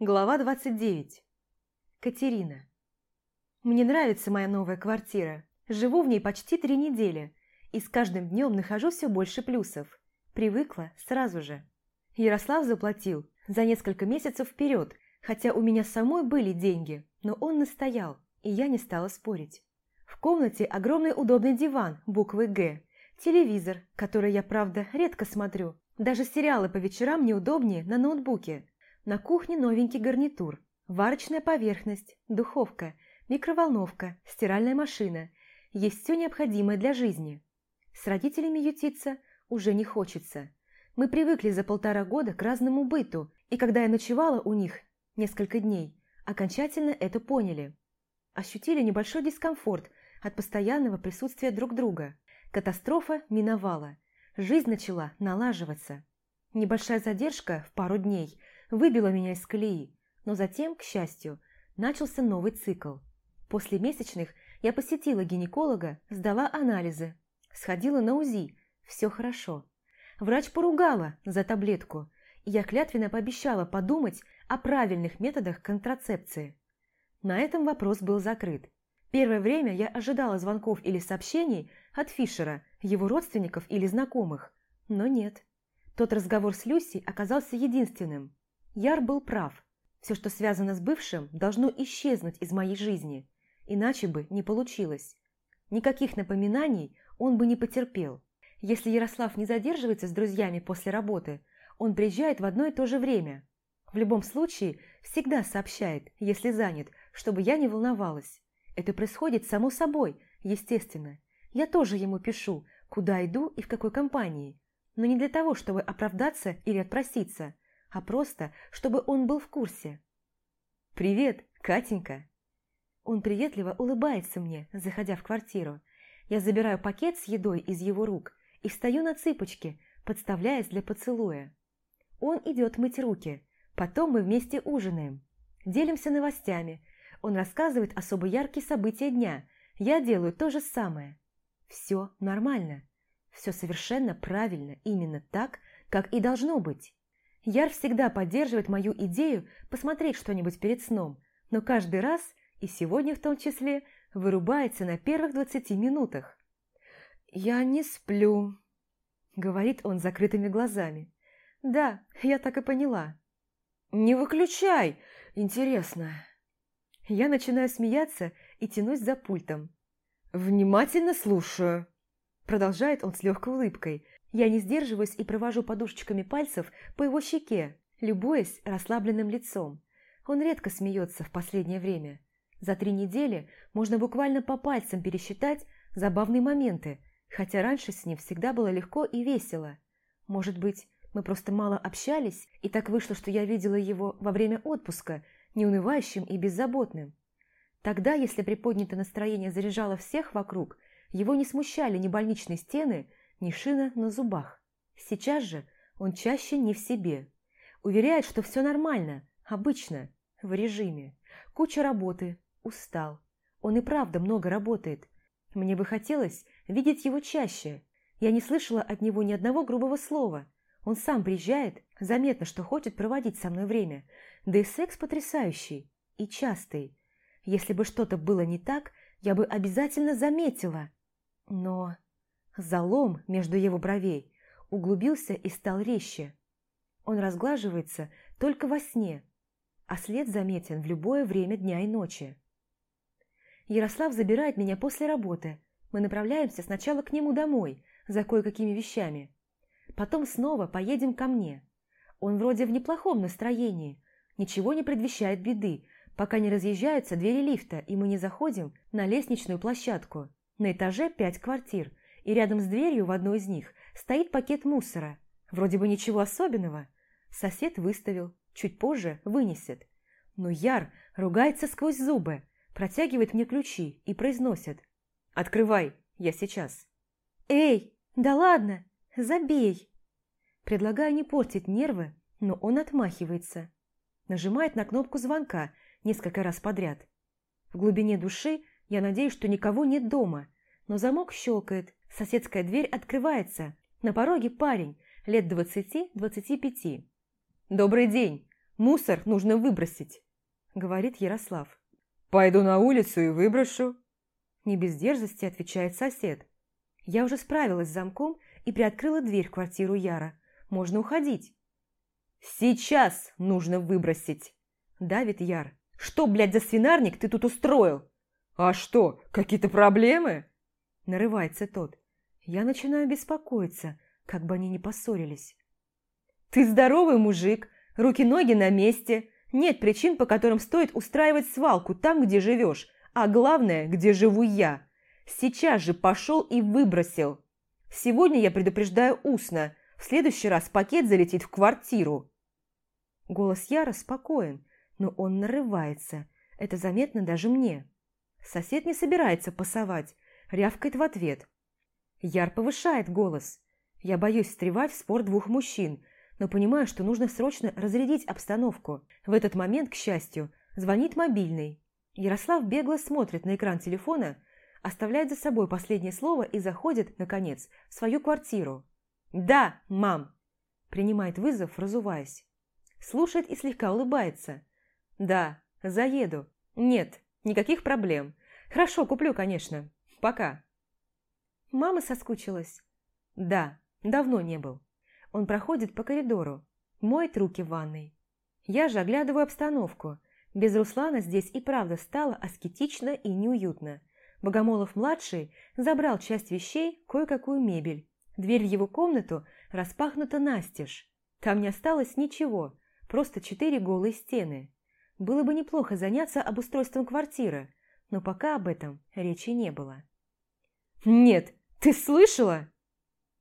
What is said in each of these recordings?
Глава 29. Катерина. Мне нравится моя новая квартира. Живу в ней почти три недели, и с каждым днем нахожу все больше плюсов. Привыкла сразу же. Ярослав заплатил за несколько месяцев вперед, хотя у меня самой были деньги, но он настоял, и я не стала спорить. В комнате огромный удобный диван буквы «Г», телевизор, который я, правда, редко смотрю, даже сериалы по вечерам неудобнее на ноутбуке – на кухне новенький гарнитур, варочная поверхность, духовка, микроволновка, стиральная машина. Есть все необходимое для жизни. С родителями ютиться уже не хочется. Мы привыкли за полтора года к разному быту, и когда я ночевала у них несколько дней, окончательно это поняли. Ощутили небольшой дискомфорт от постоянного присутствия друг друга. Катастрофа миновала. Жизнь начала налаживаться. Небольшая задержка в пару дней – выбило меня из колеи, но затем, к счастью, начался новый цикл. После месячных я посетила гинеколога, сдала анализы, сходила на УЗИ, все хорошо. Врач поругала за таблетку, и я клятвенно пообещала подумать о правильных методах контрацепции. На этом вопрос был закрыт. Первое время я ожидала звонков или сообщений от Фишера, его родственников или знакомых, но нет. Тот разговор с Люси оказался единственным. Яр был прав. Все, что связано с бывшим, должно исчезнуть из моей жизни, иначе бы не получилось. Никаких напоминаний он бы не потерпел. Если Ярослав не задерживается с друзьями после работы, он приезжает в одно и то же время. В любом случае, всегда сообщает, если занят, чтобы я не волновалась. Это происходит само собой, естественно. Я тоже ему пишу, куда иду и в какой компании. Но не для того, чтобы оправдаться или отпроситься – а просто, чтобы он был в курсе. «Привет, Катенька!» Он приветливо улыбается мне, заходя в квартиру. Я забираю пакет с едой из его рук и встаю на цыпочки, подставляясь для поцелуя. Он идет мыть руки, потом мы вместе ужинаем. Делимся новостями. Он рассказывает особо яркие события дня. Я делаю то же самое. Все нормально. Все совершенно правильно, именно так, как и должно быть. Яр всегда поддерживает мою идею посмотреть что-нибудь перед сном, но каждый раз, и сегодня в том числе, вырубается на первых двадцати минутах. «Я не сплю», — говорит он закрытыми глазами. «Да, я так и поняла». «Не выключай! Интересно!» Я начинаю смеяться и тянусь за пультом. «Внимательно слушаю!» Продолжает он с легкой улыбкой, я не сдерживаюсь и провожу подушечками пальцев по его щеке, любуясь расслабленным лицом. Он редко смеется в последнее время. За три недели можно буквально по пальцам пересчитать забавные моменты, хотя раньше с ним всегда было легко и весело. Может быть, мы просто мало общались, и так вышло, что я видела его во время отпуска, неунывающим и беззаботным. Тогда, если приподнятое настроение заряжало всех вокруг, его не смущали ни больничные стены, ни шина на зубах. Сейчас же он чаще не в себе. Уверяет, что все нормально, обычно, в режиме. Куча работы, устал. Он и правда много работает. Мне бы хотелось видеть его чаще. Я не слышала от него ни одного грубого слова. Он сам приезжает, заметно, что хочет проводить со мной время. Да и секс потрясающий и частый. Если бы что-то было не так, я бы обязательно заметила. Но... Залом между его бровей углубился и стал резче. Он разглаживается только во сне, а след заметен в любое время дня и ночи. Ярослав забирает меня после работы. Мы направляемся сначала к нему домой, за кое-какими вещами. Потом снова поедем ко мне. Он вроде в неплохом настроении, ничего не предвещает беды, пока не разъезжаются двери лифта, и мы не заходим на лестничную площадку. На этаже пять квартир, и рядом с дверью в одной из них стоит пакет мусора. Вроде бы ничего особенного. Сосед выставил, чуть позже вынесет. Но Яр ругается сквозь зубы, протягивает мне ключи и произносит. «Открывай, я сейчас». «Эй, да ладно, забей!» Предлагаю не портить нервы, но он отмахивается. Нажимает на кнопку звонка несколько раз подряд. В глубине души я надеюсь, что никого нет дома, но замок щелкает, Соседская дверь открывается. На пороге парень, лет двадцати-двадцати пяти. «Добрый день! Мусор нужно выбросить», – говорит Ярослав. «Пойду на улицу и выброшу». Не без дерзости отвечает сосед. Я уже справилась с замком и приоткрыла дверь в квартиру Яра. Можно уходить. «Сейчас нужно выбросить!» – давит Яр. «Что, блядь, за свинарник ты тут устроил?» «А что, какие-то проблемы?» – нарывается тот. Я начинаю беспокоиться, как бы они ни поссорились. «Ты здоровый мужик, руки-ноги на месте. Нет причин, по которым стоит устраивать свалку там, где живешь, а главное, где живу я. Сейчас же пошел и выбросил. Сегодня я предупреждаю устно, в следующий раз пакет залетит в квартиру. Голос Яра спокоен, но он нарывается. Это заметно даже мне. Сосед не собирается пасовать, рявкает в ответ. Яр повышает голос. Я боюсь встревать в спор двух мужчин, но понимаю, что нужно срочно разрядить обстановку. В этот момент, к счастью, звонит мобильный. Ярослав бегло смотрит на экран телефона, оставляет за собой последнее слово и заходит, наконец, в свою квартиру. «Да, мам!» Принимает вызов, разуваясь. Слушает и слегка улыбается. «Да, заеду. Нет, никаких проблем. Хорошо, куплю, конечно. Пока». Мама соскучилась? Да, давно не был. Он проходит по коридору, моет руки в ванной. Я же оглядываю обстановку. Без Руслана здесь и правда стало аскетично и неуютно. Богомолов-младший забрал часть вещей, кое-какую мебель. Дверь в его комнату распахнута настежь. Там не осталось ничего, просто четыре голые стены. Было бы неплохо заняться обустройством квартиры, но пока об этом речи не было. «Нет, ты слышала?»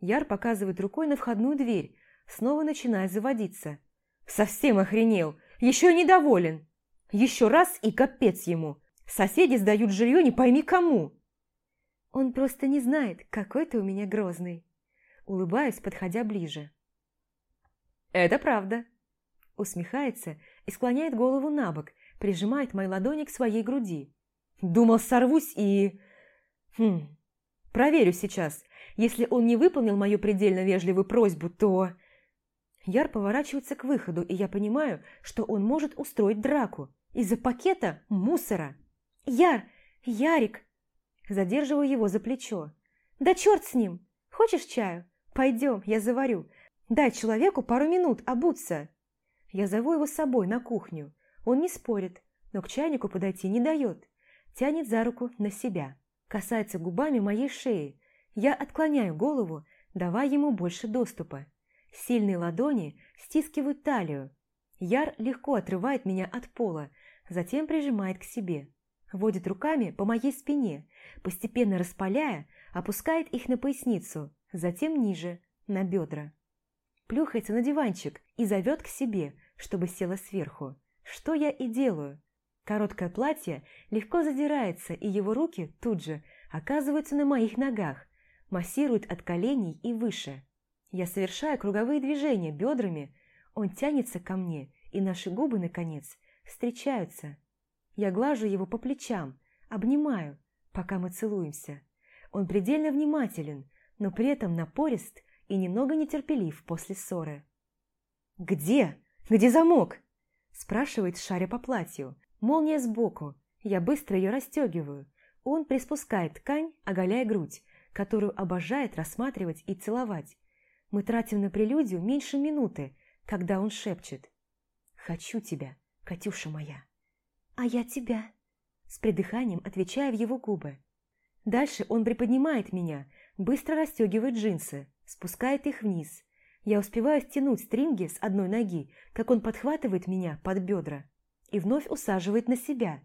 Яр показывает рукой на входную дверь, снова начинает заводиться. «Совсем охренел! Еще недоволен! Еще раз и капец ему! Соседи сдают жилье не пойми кому!» «Он просто не знает, какой ты у меня грозный!» Улыбаюсь, подходя ближе. «Это правда!» Усмехается и склоняет голову на бок, прижимает мои ладони к своей груди. «Думал, сорвусь и...» «Хм... Проверю сейчас. Если он не выполнил мою предельно вежливую просьбу, то...» Яр поворачивается к выходу, и я понимаю, что он может устроить драку из-за пакета мусора. «Яр! Ярик!» Задерживаю его за плечо. «Да черт с ним! Хочешь чаю? Пойдем, я заварю. Дай человеку пару минут обуться». Я зову его с собой на кухню. Он не спорит, но к чайнику подойти не дает. Тянет за руку на себя. Касается губами моей шеи. Я отклоняю голову, давая ему больше доступа. Сильные ладони стискивают талию. Яр легко отрывает меня от пола, затем прижимает к себе водит руками по моей спине, постепенно распаляя, опускает их на поясницу, затем ниже, на бедра. Плюхается на диванчик и зовет к себе, чтобы села сверху. Что я и делаю. Короткое платье легко задирается, и его руки тут же оказываются на моих ногах, массируют от коленей и выше. Я совершаю круговые движения бедрами, он тянется ко мне, и наши губы, наконец, встречаются – я глажу его по плечам, обнимаю, пока мы целуемся. Он предельно внимателен, но при этом напорист и немного нетерпелив после ссоры. «Где? Где замок?» спрашивает, шаря по платью. Молния сбоку. Я быстро ее расстегиваю. Он приспускает ткань, оголяя грудь, которую обожает рассматривать и целовать. Мы тратим на прелюдию меньше минуты, когда он шепчет «Хочу тебя, Катюша моя». «А я тебя», – с придыханием отвечая в его губы. Дальше он приподнимает меня, быстро расстегивает джинсы, спускает их вниз. Я успеваю стянуть стринги с одной ноги, как он подхватывает меня под бедра и вновь усаживает на себя.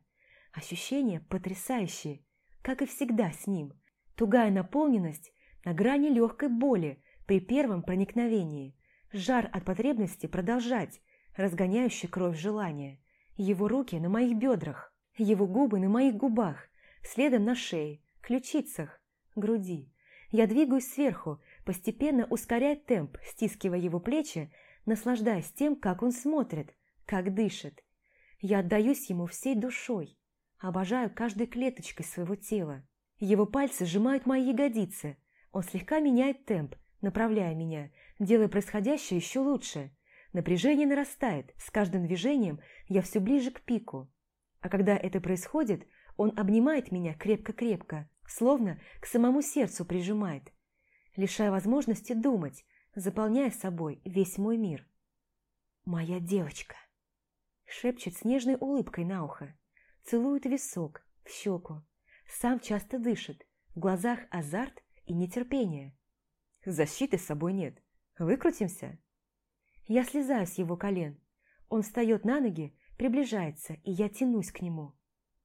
Ощущения потрясающие, как и всегда с ним. Тугая наполненность на грани легкой боли при первом проникновении. Жар от потребности продолжать, разгоняющий кровь желания. Его руки на моих бедрах, его губы на моих губах, следом на шее, ключицах, груди. Я двигаюсь сверху, постепенно ускоряя темп, стискивая его плечи, наслаждаясь тем, как он смотрит, как дышит. Я отдаюсь ему всей душой, обожаю каждой клеточкой своего тела. Его пальцы сжимают мои ягодицы, он слегка меняет темп, направляя меня, делая происходящее еще лучше. Напряжение нарастает, с каждым движением я все ближе к пику. А когда это происходит, он обнимает меня крепко-крепко, словно к самому сердцу прижимает, лишая возможности думать, заполняя собой весь мой мир. «Моя девочка!» Шепчет с нежной улыбкой на ухо, целует висок, в щеку. Сам часто дышит, в глазах азарт и нетерпение. Защиты с собой нет. Выкрутимся? Я слезаю с его колен. Он встает на ноги, приближается, и я тянусь к нему.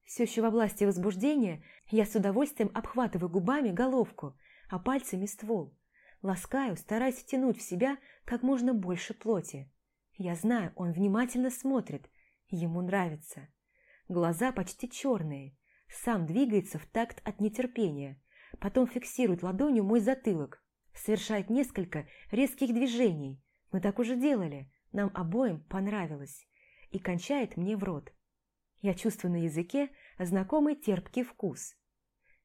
Все еще во власти возбуждения я с удовольствием обхватываю губами головку, а пальцами ствол. Ласкаю, стараясь втянуть в себя как можно больше плоти. Я знаю, он внимательно смотрит, ему нравится. Глаза почти черные, сам двигается в такт от нетерпения, потом фиксирует ладонью мой затылок, совершает несколько резких движений. Мы так уже делали, нам обоим понравилось. И кончает мне в рот. Я чувствую на языке знакомый терпкий вкус.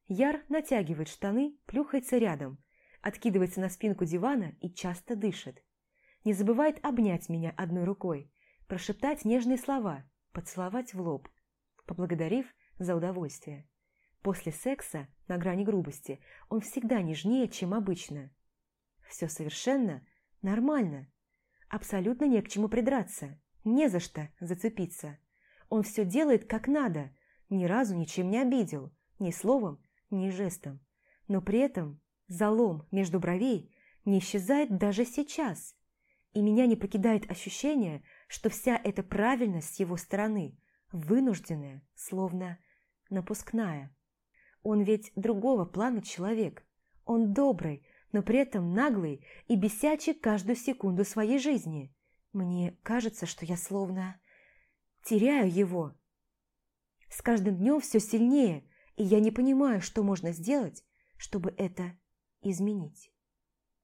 Яр натягивает штаны, плюхается рядом, откидывается на спинку дивана и часто дышит. Не забывает обнять меня одной рукой, прошептать нежные слова, поцеловать в лоб, поблагодарив за удовольствие. После секса, на грани грубости, он всегда нежнее, чем обычно. Все совершенно нормально. Абсолютно не к чему придраться, не за что зацепиться. Он все делает как надо, ни разу ничем не обидел, ни словом, ни жестом. Но при этом залом между бровей не исчезает даже сейчас. И меня не покидает ощущение, что вся эта правильность с его стороны, вынужденная, словно напускная. Он ведь другого плана человек. Он добрый, но при этом наглый и бесячий каждую секунду своей жизни. Мне кажется, что я словно теряю его. С каждым днем все сильнее, и я не понимаю, что можно сделать, чтобы это изменить.